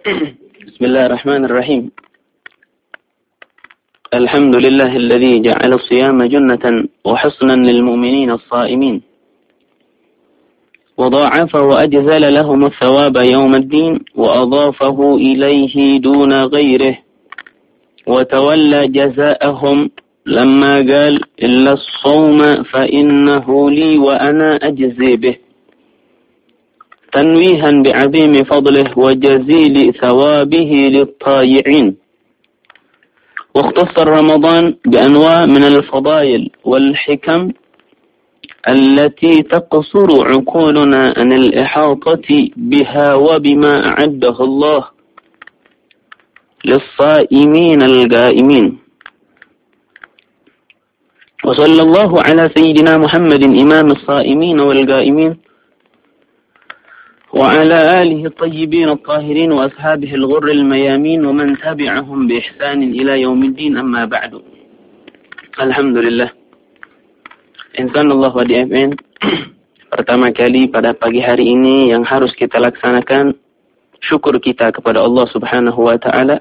بسم الله الرحمن الرحيم. الحمد لله الذي جعل الصيام جنة وحصنا للمؤمنين الصائمين. وضاعف وأجزل لهم الثواب يوم الدين وأضافه إليه دون غيره. وتولى جزاءهم لما قال إلا الصوم فإنه لي وأنا أجزي به. تنويها بعظيم فضله وجزيل ثوابه للطايعين. واختص رمضان بأنواع من الفضائل والحكم التي تقصر عقولنا عن الإحاطة بها وبما أعده الله للصائمين القائمين وصلى الله على سيدنا محمد إمام الصائمين والقائمين وعلى آله الطيبين الطاهرين وأصحابه الغر الميامين ومن تبعهم بإحسان إلى يوم الدين أما بعد الحمد لله Insan Allah wa DFN Pertama kali pada pagi hari ini yang harus kita laksanakan Syukur kita kepada Allah subhanahu wa ta'ala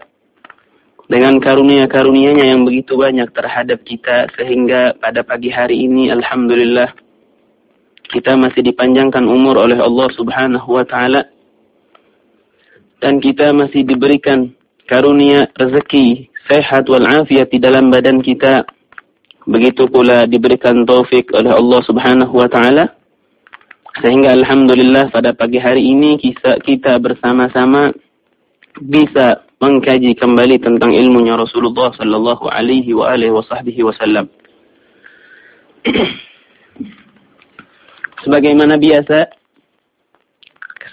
Dengan karunia-karunianya yang begitu banyak terhadap kita Sehingga pada pagi hari ini Alhamdulillah kita masih dipanjangkan umur oleh Allah Subhanahu wa taala. Dan kita masih diberikan karunia rezeki sehat wal afiat di dalam badan kita. Begitu pula diberikan taufik oleh Allah Subhanahu wa taala. Sehingga alhamdulillah pada pagi hari ini kita bersama-sama bisa mengkaji kembali tentang ilmunya Rasulullah sallallahu alaihi wa alihi wasallam sebagaimana biasa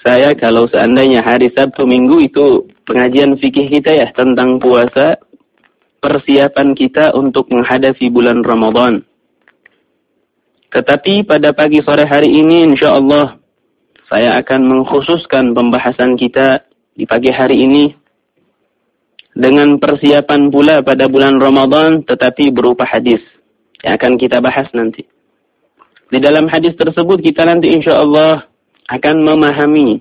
saya kalau seandainya hari Sabtu Minggu itu pengajian fikih kita ya tentang puasa persiapan kita untuk menghadapi bulan Ramadan. Tetapi pada pagi sore hari ini insya Allah saya akan mengkhususkan pembahasan kita di pagi hari ini dengan persiapan pula pada bulan Ramadan tetapi berupa hadis yang akan kita bahas nanti. Di dalam hadis tersebut kita nanti insya Allah akan memahami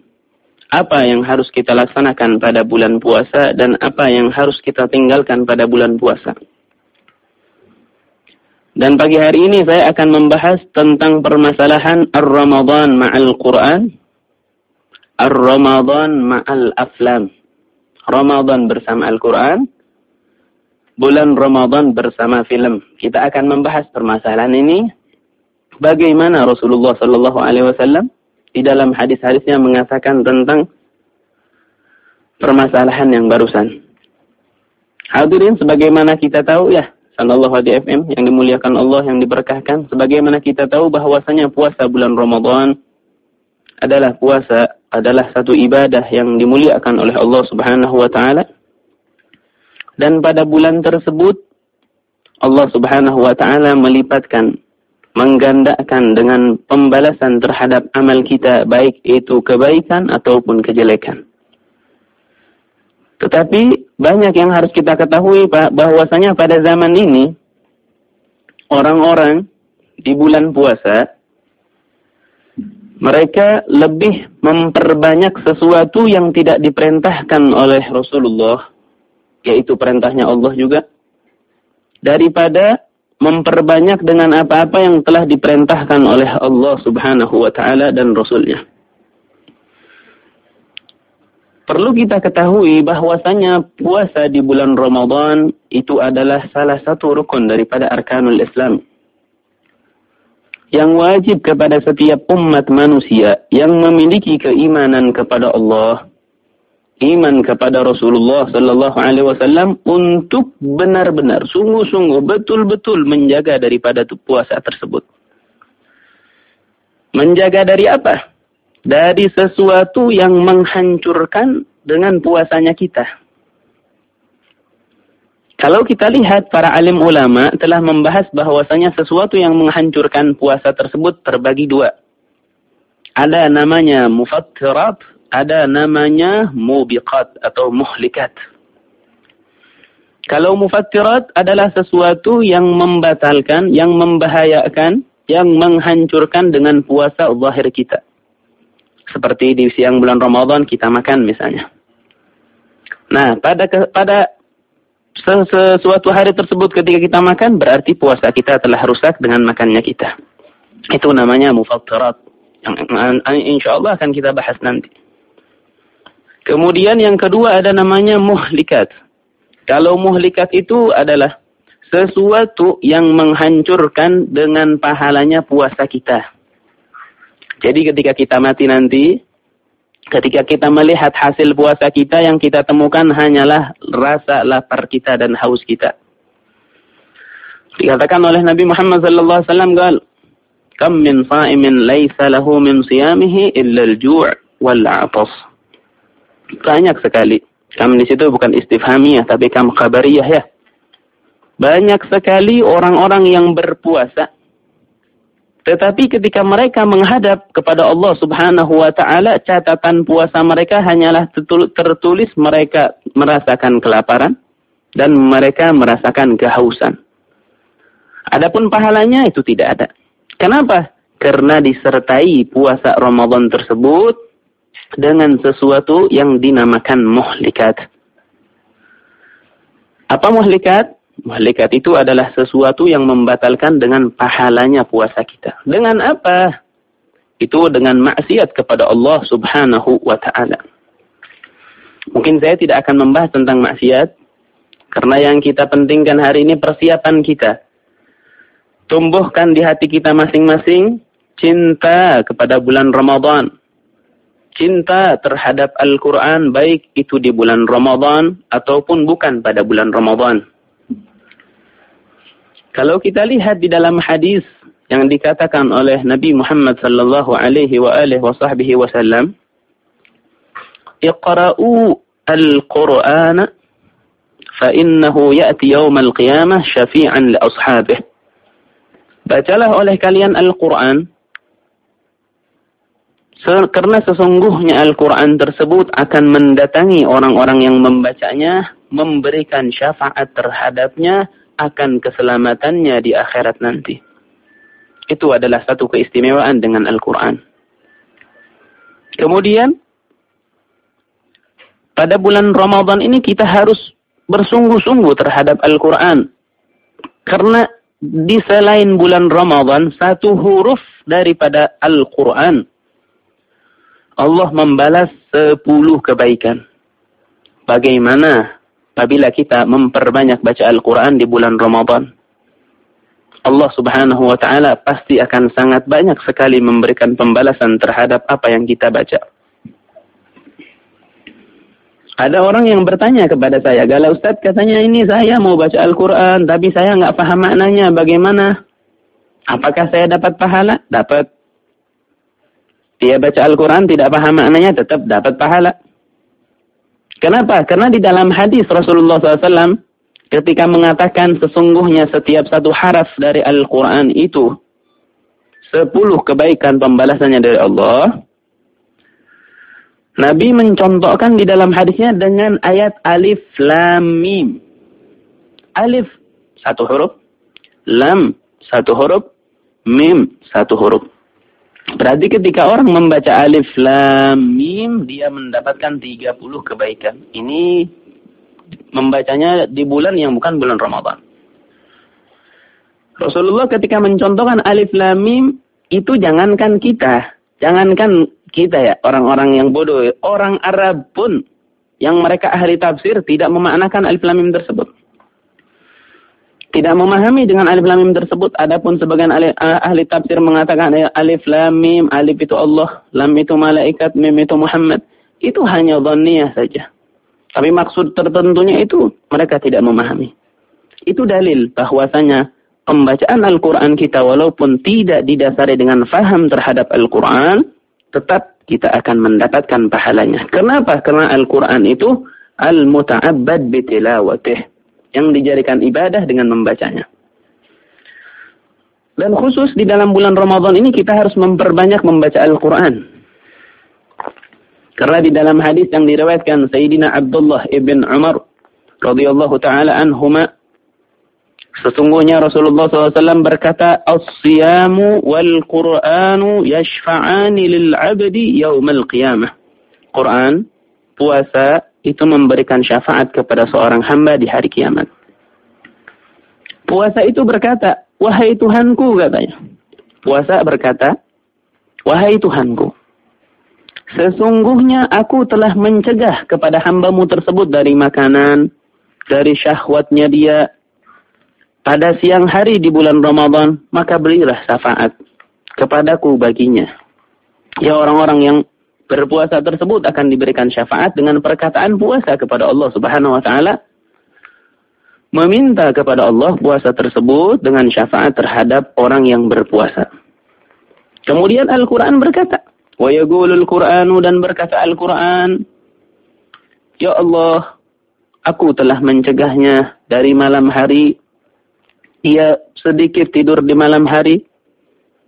apa yang harus kita laksanakan pada bulan puasa dan apa yang harus kita tinggalkan pada bulan puasa. Dan pagi hari ini saya akan membahas tentang permasalahan Ar-Ramadan ma'al Quran, Ar-Ramadan ma'al Aflam. Ramadan bersama Al-Quran, bulan Ramadan bersama film. Kita akan membahas permasalahan ini bagaimana Rasulullah Shallallahu Alaihi Wasallam di dalam hadis-hadisnya mengatakan tentang permasalahan yang barusan. Hadirin, sebagaimana kita tahu ya, Sallallahu Alaihi FM yang dimuliakan Allah yang diberkahkan, sebagaimana kita tahu bahwasanya puasa bulan Ramadan adalah puasa adalah satu ibadah yang dimuliakan oleh Allah Subhanahu wa taala. Dan pada bulan tersebut Allah Subhanahu wa taala melipatkan menggandakan dengan pembalasan terhadap amal kita baik itu kebaikan ataupun kejelekan. Tetapi banyak yang harus kita ketahui Pak bahwasanya pada zaman ini orang-orang di bulan puasa mereka lebih memperbanyak sesuatu yang tidak diperintahkan oleh Rasulullah yaitu perintahnya Allah juga daripada memperbanyak dengan apa-apa yang telah diperintahkan oleh Allah Subhanahu wa taala dan rasulnya. Perlu kita ketahui bahwasanya puasa di bulan Ramadan itu adalah salah satu rukun daripada arkanul Islam. Yang wajib kepada setiap umat manusia yang memiliki keimanan kepada Allah iman kepada Rasulullah sallallahu alaihi wasallam untuk benar-benar sungguh-sungguh betul-betul menjaga daripada puasa tersebut. Menjaga dari apa? Dari sesuatu yang menghancurkan dengan puasanya kita. Kalau kita lihat para alim ulama telah membahas bahwasanya sesuatu yang menghancurkan puasa tersebut terbagi dua. Ada namanya mufattirat ada namanya mubiqat atau muhlikat. Kalau mufattirat adalah sesuatu yang membatalkan, yang membahayakan, yang menghancurkan dengan puasa zahir kita. Seperti di siang bulan Ramadan kita makan misalnya. Nah, pada pada sesuatu hari tersebut ketika kita makan berarti puasa kita telah rusak dengan makannya kita. Itu namanya mufattirat. Insya Allah akan kita bahas nanti. Kemudian yang kedua ada namanya muhlikat. Kalau muhlikat itu adalah sesuatu yang menghancurkan dengan pahalanya puasa kita. Jadi ketika kita mati nanti, ketika kita melihat hasil puasa kita yang kita temukan hanyalah rasa lapar kita dan haus kita. Dikatakan oleh Nabi Muhammad sallallahu alaihi wasallam "Kam min sha'imin laisa lahu min siyamihi illa al-ju' wal 'atas." Banyak sekali. Kam di situ bukan istifhamiyah tapi kam khabariyah ya. Banyak sekali orang-orang yang berpuasa tetapi ketika mereka menghadap kepada Allah Subhanahu wa taala, catatan puasa mereka hanyalah tertulis mereka merasakan kelaparan dan mereka merasakan kehausan. Adapun pahalanya itu tidak ada. Kenapa? Karena disertai puasa Ramadan tersebut dengan sesuatu yang dinamakan muhlikat. Apa muhlikat? Muhlikat itu adalah sesuatu yang membatalkan dengan pahalanya puasa kita. Dengan apa? Itu dengan maksiat kepada Allah subhanahu wa ta'ala. Mungkin saya tidak akan membahas tentang maksiat. Karena yang kita pentingkan hari ini persiapan kita. Tumbuhkan di hati kita masing-masing cinta kepada bulan Ramadan. Cinta terhadap Al-Quran baik itu di bulan Ramadan ataupun bukan pada bulan Ramadan. Kalau kita lihat di dalam hadis yang dikatakan oleh Nabi Muhammad sallallahu alaihi wa alihi wasahbihi wasallam, "Iqra'u al-Qur'ana fa innahu ya'ti yawm al-qiyamah syafi'an li ashabihi." Bacalah oleh kalian Al-Qur'an karena sesungguhnya Al-Quran tersebut akan mendatangi orang-orang yang membacanya, memberikan syafaat terhadapnya, akan keselamatannya di akhirat nanti. Itu adalah satu keistimewaan dengan Al-Quran. Kemudian, pada bulan Ramadan ini kita harus bersungguh-sungguh terhadap Al-Quran. Karena di selain bulan Ramadan, satu huruf daripada Al-Quran, Allah membalas sepuluh kebaikan. Bagaimana apabila kita memperbanyak baca Al-Quran di bulan Ramadan. Allah subhanahu wa ta'ala pasti akan sangat banyak sekali memberikan pembalasan terhadap apa yang kita baca. Ada orang yang bertanya kepada saya, Galau Ustaz katanya ini saya mau baca Al-Quran, tapi saya nggak paham maknanya, bagaimana? Apakah saya dapat pahala? Dapat. Dia baca Al-Quran tidak paham maknanya, tetap dapat pahala. Kenapa? Karena di dalam hadis Rasulullah SAW ketika mengatakan sesungguhnya setiap satu haraf dari Al-Quran itu sepuluh kebaikan pembalasannya dari Allah. Nabi mencontohkan di dalam hadisnya dengan ayat alif lam mim. Alif satu huruf, lam satu huruf, mim satu huruf. Berarti ketika orang membaca alif lam mim dia mendapatkan 30 kebaikan. Ini membacanya di bulan yang bukan bulan Ramadan. Rasulullah ketika mencontohkan alif lam mim itu jangankan kita, jangankan kita ya orang-orang yang bodoh, orang Arab pun yang mereka ahli tafsir tidak memaknakan alif lam mim tersebut tidak memahami dengan alif lam mim tersebut. Adapun sebagian ahli, ahli tafsir mengatakan ya, alif lam mim, alif itu Allah, lam itu malaikat, mim itu Muhammad. Itu hanya dhanniyah saja. Tapi maksud tertentunya itu mereka tidak memahami. Itu dalil bahwasanya pembacaan Al-Quran kita walaupun tidak didasari dengan faham terhadap Al-Quran, tetap kita akan mendapatkan pahalanya. Kenapa? Karena Al-Quran itu al-muta'abbad bitilawatih yang dijadikan ibadah dengan membacanya. Dan khusus di dalam bulan Ramadan ini kita harus memperbanyak membaca Al-Quran. Karena di dalam hadis yang diriwayatkan Sayyidina Abdullah ibn Umar radhiyallahu taala anhuma sesungguhnya Rasulullah SAW berkata as-siyamu wal Qur'anu yashfa'ani lil 'abdi qiyamah. Quran puasa itu memberikan syafaat kepada seorang hamba di hari kiamat. Puasa itu berkata, wahai Tuhanku katanya. Puasa berkata, wahai Tuhanku. Sesungguhnya aku telah mencegah kepada hambamu tersebut dari makanan, dari syahwatnya dia. Pada siang hari di bulan Ramadan, maka berilah syafaat kepadaku baginya. Ya orang-orang yang berpuasa tersebut akan diberikan syafaat dengan perkataan puasa kepada Allah Subhanahu wa taala. Meminta kepada Allah puasa tersebut dengan syafaat terhadap orang yang berpuasa. Kemudian Al-Qur'an berkata, wa yaqulul Qur'anu dan berkata Al-Qur'an, Ya Allah, Aku telah mencegahnya dari malam hari. Dia sedikit tidur di malam hari.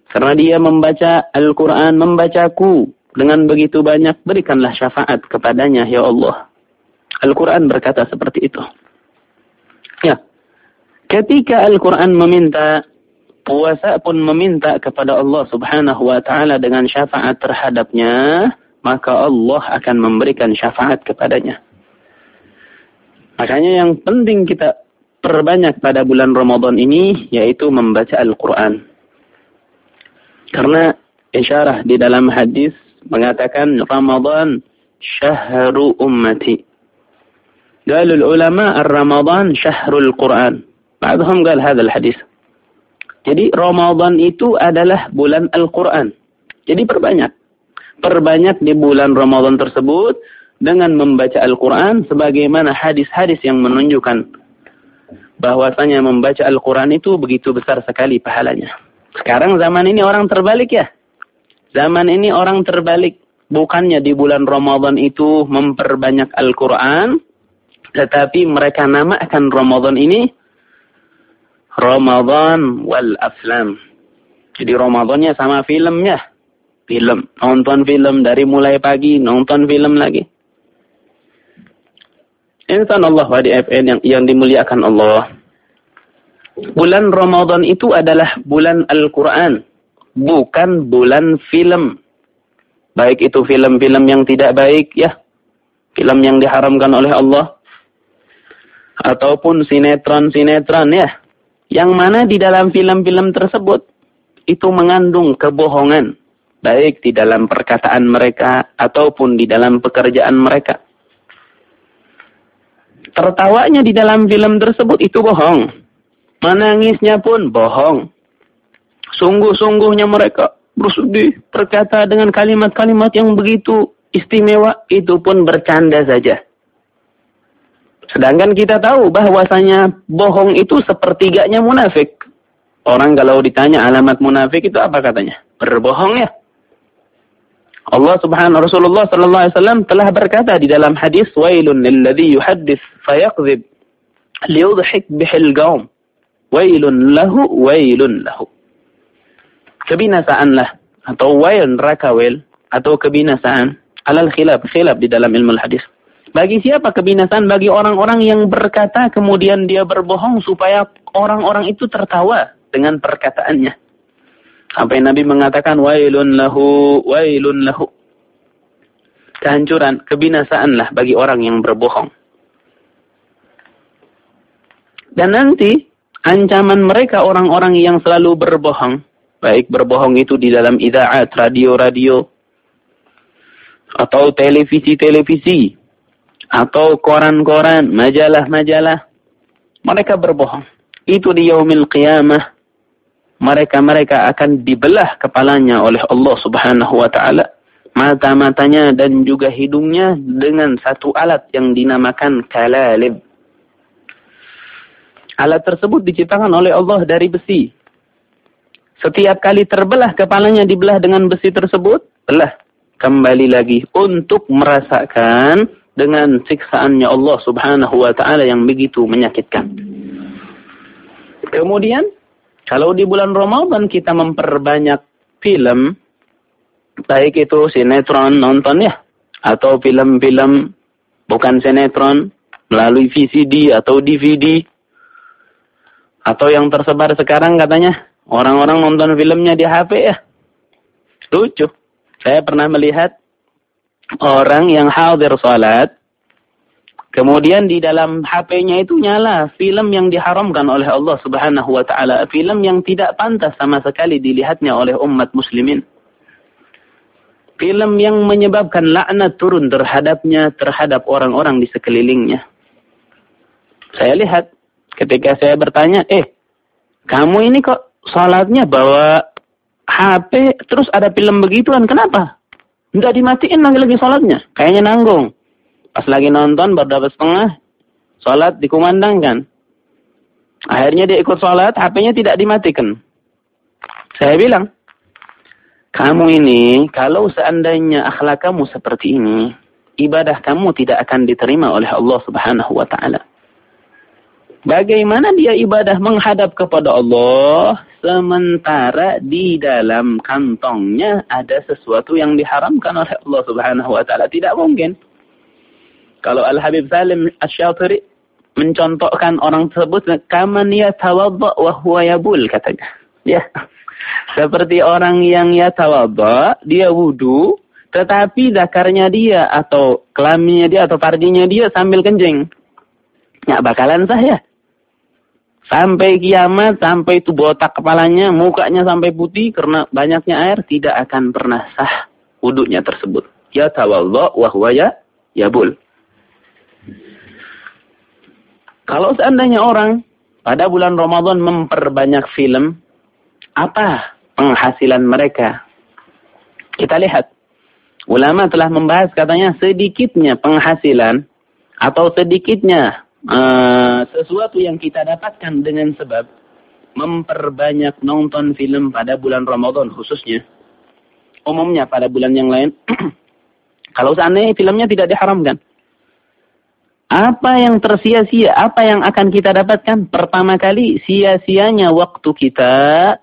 Karena dia membaca Al-Quran, membacaku. Dengan begitu banyak, berikanlah syafaat kepadanya, ya Allah. Al-Quran berkata seperti itu. Ya. Ketika Al-Quran meminta, puasa pun meminta kepada Allah subhanahu wa ta'ala dengan syafaat terhadapnya, maka Allah akan memberikan syafaat kepadanya. Makanya yang penting kita perbanyak pada bulan Ramadan ini yaitu membaca Al-Quran. Karena isyarah di dalam hadis mengatakan Ramadan syahru ummati. قال العلماء الرمضان شهر القرآن بعضهم قال هذا الحديث jadi Ramadan itu adalah bulan Al-Quran. Jadi perbanyak. Perbanyak di bulan Ramadan tersebut dengan membaca Al-Quran sebagaimana hadis-hadis yang menunjukkan bahwasanya membaca Al-Quran itu begitu besar sekali pahalanya. Sekarang zaman ini orang terbalik ya. Zaman ini orang terbalik. Bukannya di bulan Ramadan itu memperbanyak Al-Quran. Tetapi mereka namakan Ramadan ini Ramadan wal Aflam. Jadi Ramadannya sama filmnya. Film. Nonton film dari mulai pagi, nonton film lagi. Insan Allah wa FN yang, yang dimuliakan Allah. Bulan Ramadan itu adalah bulan Al-Quran. Bukan bulan film. Baik itu film-film yang tidak baik ya. Film yang diharamkan oleh Allah. Ataupun sinetron-sinetron ya. Yang mana di dalam film-film tersebut. Itu mengandung kebohongan. Baik di dalam perkataan mereka. Ataupun di dalam pekerjaan mereka tertawanya di dalam film tersebut itu bohong. Menangisnya pun bohong. Sungguh-sungguhnya mereka bersedih berkata dengan kalimat-kalimat yang begitu istimewa itu pun bercanda saja. Sedangkan kita tahu bahwasanya bohong itu sepertiganya munafik. Orang kalau ditanya alamat munafik itu apa katanya? Berbohong ya. Allah Subhanahu Rasulullah sallallahu alaihi wasallam telah berkata di dalam hadis wailun lilladzi yuhaddits fayakdzib liyudhik bihil qaum wailun lahu wailun lahu kebinasaanlah atau wail neraka wail atau kebinasaan. Alal khilaf. Khilaf di dalam ilmu hadis. Bagi siapa kebinasaan? Bagi orang-orang yang berkata kemudian dia berbohong supaya orang-orang itu tertawa dengan perkataannya. Sampai Nabi mengatakan wailun lahu, wailun lahu. Kehancuran, kebinasaanlah bagi orang yang berbohong. Dan nanti ancaman mereka orang-orang yang selalu berbohong, baik berbohong itu di dalam idaat, radio-radio, atau televisi-televisi, atau koran-koran, majalah-majalah, mereka berbohong. Itu di yaumil qiyamah mereka-mereka akan dibelah kepalanya oleh Allah Subhanahu wa taala mata-matanya dan juga hidungnya dengan satu alat yang dinamakan kalalib. Alat tersebut diciptakan oleh Allah dari besi. Setiap kali terbelah kepalanya dibelah dengan besi tersebut, belah kembali lagi untuk merasakan dengan siksaannya Allah Subhanahu wa taala yang begitu menyakitkan. Kemudian kalau di bulan Ramadan kita memperbanyak film, baik itu sinetron nonton ya, atau film-film bukan sinetron melalui VCD atau DVD, atau yang tersebar sekarang katanya orang-orang nonton filmnya di HP ya. Lucu. Saya pernah melihat orang yang hadir salat Kemudian di dalam HP-nya itu nyala film yang diharamkan oleh Allah Subhanahu wa taala, film yang tidak pantas sama sekali dilihatnya oleh umat muslimin. Film yang menyebabkan laknat turun terhadapnya terhadap orang-orang di sekelilingnya. Saya lihat ketika saya bertanya, "Eh, kamu ini kok salatnya bawa HP terus ada film begituan, kenapa?" Enggak dimatiin lagi-lagi salatnya, kayaknya nanggung. Pas lagi nonton berdua setengah, sholat dikumandangkan. Akhirnya dia ikut sholat, HP-nya tidak dimatikan. Saya bilang, kamu ini, kalau seandainya akhlak kamu seperti ini, ibadah kamu tidak akan diterima oleh Allah Subhanahu wa taala. Bagaimana dia ibadah menghadap kepada Allah sementara di dalam kantongnya ada sesuatu yang diharamkan oleh Allah Subhanahu wa taala? Tidak mungkin. Kalau Al-Habib Salim Asy-Syatiri mencontohkan orang tersebut kaman ya tawadda wa huwa yabul katanya. Ya. Seperti orang yang ya tawadda, dia wudu, tetapi zakarnya dia atau kelaminnya dia atau farjinya dia sambil kencing. Nggak bakalan sah ya. Sampai kiamat, sampai itu botak kepalanya, mukanya sampai putih karena banyaknya air, tidak akan pernah sah wudhunya tersebut. Ya tawadda wa huwa ya yabul. Kalau seandainya orang pada bulan Ramadan memperbanyak film, apa penghasilan mereka? Kita lihat. Ulama telah membahas katanya sedikitnya penghasilan atau sedikitnya uh, sesuatu yang kita dapatkan dengan sebab memperbanyak nonton film pada bulan Ramadan khususnya. Umumnya pada bulan yang lain. kalau seandainya filmnya tidak diharamkan. Apa yang tersia-sia, apa yang akan kita dapatkan? Pertama kali, sia-sianya waktu kita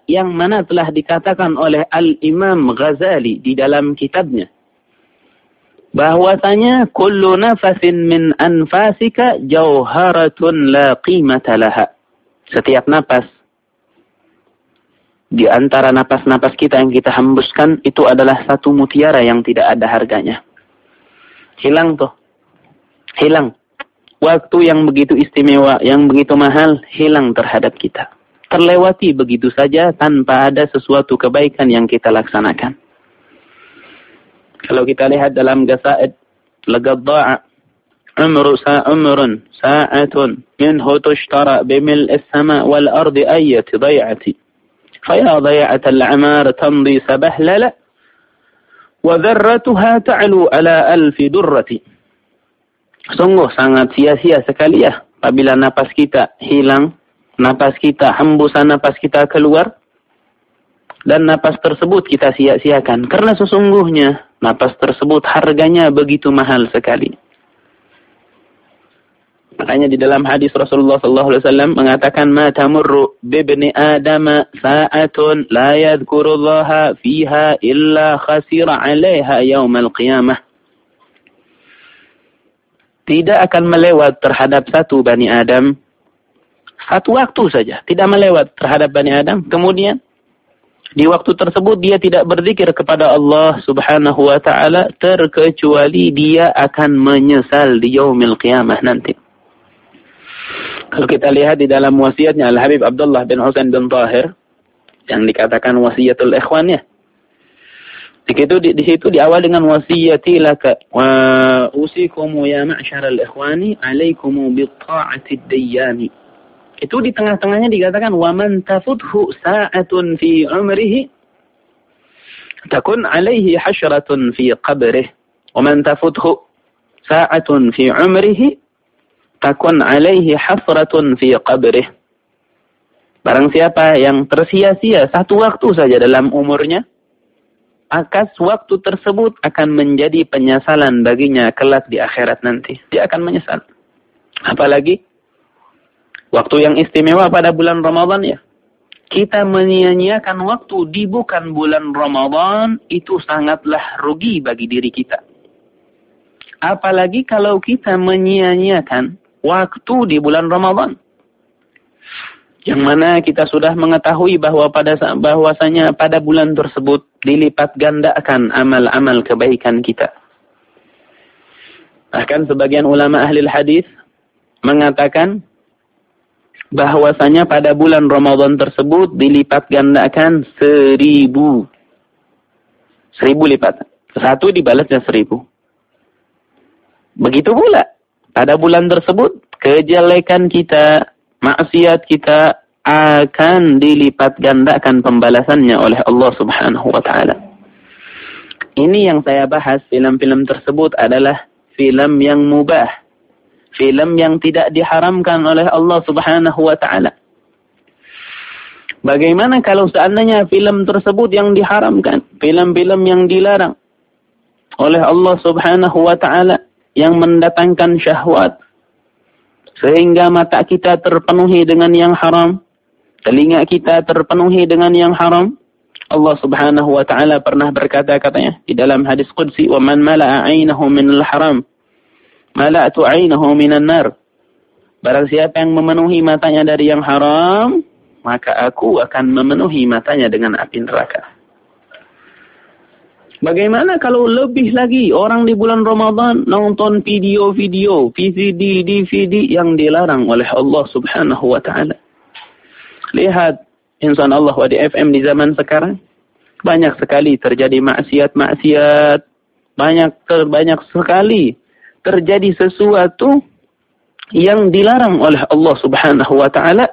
yang mana telah dikatakan oleh Al-Imam Ghazali di dalam kitabnya. Bahwasanya kullu nafasin min anfasika jauharatun la qimata laha. Setiap napas di antara napas-napas kita yang kita hembuskan itu adalah satu mutiara yang tidak ada harganya. Hilang tuh. Hilang waktu yang begitu istimewa, yang begitu mahal hilang terhadap kita. Terlewati begitu saja tanpa ada sesuatu kebaikan yang kita laksanakan. Kalau kita lihat dalam gasaid, lagad da'a umru sa umrun sa'atun minhu tushtara bimil as-sama wal ardi ayyati day'at al-amar tamdi sabahlala wa dharratuha ta'lu ala alfi durrati. Sungguh sangat sia-sia sekali ya apabila napas kita hilang, napas kita hembusan napas kita keluar dan napas tersebut kita sia-siakan karena sesungguhnya napas tersebut harganya begitu mahal sekali. Makanya di dalam hadis Rasulullah sallallahu alaihi wasallam mengatakan ma tamurru bibni adam sa'atun la yadhkurullaha fiha illa khasira 'alaiha yaumal qiyamah tidak akan melewat terhadap satu Bani Adam satu waktu saja, tidak melewat terhadap Bani Adam. Kemudian di waktu tersebut dia tidak berzikir kepada Allah Subhanahu wa taala terkecuali dia akan menyesal di yaumil qiyamah nanti. Kalau kita lihat di dalam wasiatnya Al Habib Abdullah bin Husain bin Tahir yang dikatakan wasiatul ikhwannya di situ di, di situ diawal dengan wasiyati laka wa usikum ya ma'syaral ikhwani alaikum bi ta'ati dayyani. Itu di tengah-tengahnya dikatakan wa man tafuthu sa'atun fi umrihi takun alaihi hasyratun fi qabrih. Wa man tafuthu sa'atun fi umrihi takun alaihi hasratun fi qabrih. Barang siapa yang tersia-sia satu waktu saja dalam umurnya, maka waktu tersebut akan menjadi penyesalan baginya kelak di akhirat nanti. Dia akan menyesal. Apalagi waktu yang istimewa pada bulan Ramadan ya. Kita menyia-nyiakan waktu di bukan bulan Ramadan itu sangatlah rugi bagi diri kita. Apalagi kalau kita menyia-nyiakan waktu di bulan Ramadan. Yang mana kita sudah mengetahui bahwa pada bahwasanya pada bulan tersebut dilipat gandakan amal-amal kebaikan kita. Bahkan sebagian ulama ahli hadis mengatakan bahwasanya pada bulan Ramadan tersebut dilipat gandakan seribu. Seribu lipat. Satu dibalasnya seribu. Begitu pula. Pada bulan tersebut, kejelekan kita, maksiat kita akan dilipat gandakan pembalasannya oleh Allah subhanahu wa ta'ala. Ini yang saya bahas, film-film tersebut adalah film yang mubah. Film yang tidak diharamkan oleh Allah subhanahu wa ta'ala. Bagaimana kalau seandainya film tersebut yang diharamkan, film-film yang dilarang oleh Allah Subhanahu wa taala yang mendatangkan syahwat sehingga mata kita terpenuhi dengan yang haram, telinga kita terpenuhi dengan yang haram. Allah Subhanahu wa taala pernah berkata katanya di dalam hadis qudsi, "Wa man mala'a 'ainahu min al-haram, mala'tu 'ainahu min an-nar." Barang siapa yang memenuhi matanya dari yang haram, maka aku akan memenuhi matanya dengan api neraka. Bagaimana kalau lebih lagi orang di bulan Ramadan nonton video-video, VCD, DVD yang dilarang oleh Allah subhanahu wa ta'ala. Lihat insan Allah di FM di zaman sekarang. Banyak sekali terjadi maksiat-maksiat. Banyak, banyak sekali terjadi sesuatu yang dilarang oleh Allah subhanahu wa ta'ala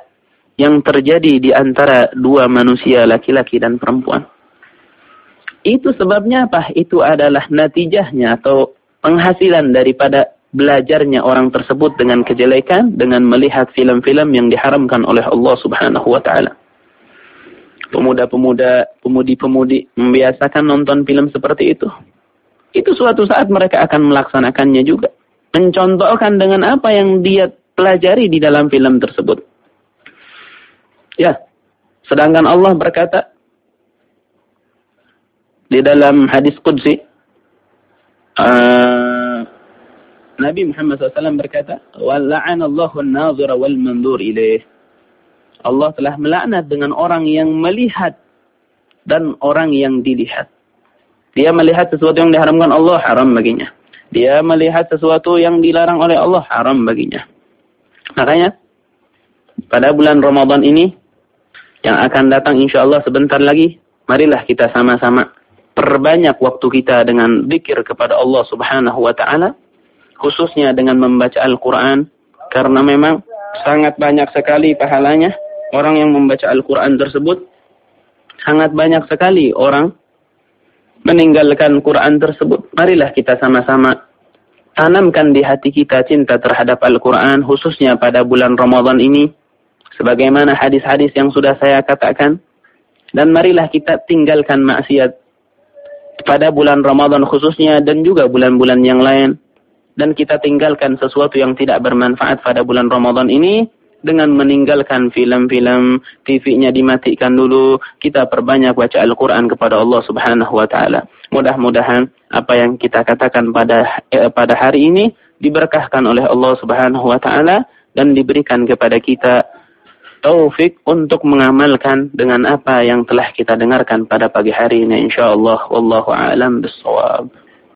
yang terjadi di antara dua manusia laki-laki dan perempuan. Itu sebabnya apa? Itu adalah natijahnya atau penghasilan daripada belajarnya orang tersebut dengan kejelekan dengan melihat film-film yang diharamkan oleh Allah Subhanahu wa taala. Pemuda-pemuda, pemudi-pemudi membiasakan nonton film seperti itu. Itu suatu saat mereka akan melaksanakannya juga. Mencontohkan dengan apa yang dia pelajari di dalam film tersebut. Ya. Sedangkan Allah berkata di dalam hadis Qudsi uh, Nabi Muhammad SAW berkata, "Wal'ana Allahu an-nazira wal mandur ilaih." Allah telah melaknat dengan orang yang melihat dan orang yang dilihat. Dia melihat sesuatu yang diharamkan Allah haram baginya. Dia melihat sesuatu yang dilarang oleh Allah haram baginya. Makanya pada bulan Ramadan ini yang akan datang insya Allah sebentar lagi, marilah kita sama-sama perbanyak waktu kita dengan zikir kepada Allah Subhanahu wa taala, khususnya dengan membaca Al-Qur'an karena memang sangat banyak sekali pahalanya orang yang membaca Al-Qur'an tersebut sangat banyak sekali orang meninggalkan Quran tersebut. Marilah kita sama-sama tanamkan di hati kita cinta terhadap Al-Quran, khususnya pada bulan Ramadan ini sebagaimana hadis-hadis yang sudah saya katakan dan marilah kita tinggalkan maksiat pada bulan Ramadan khususnya dan juga bulan-bulan yang lain dan kita tinggalkan sesuatu yang tidak bermanfaat pada bulan Ramadan ini dengan meninggalkan film-film TV-nya dimatikan dulu kita perbanyak baca Al-Qur'an kepada Allah Subhanahu wa taala. Mudah-mudahan apa yang kita katakan pada eh, pada hari ini diberkahkan oleh Allah Subhanahu wa taala dan diberikan kepada kita taufik untuk mengamalkan dengan apa yang telah kita dengarkan pada pagi hari ini insyaallah wallahu a'lam bissawab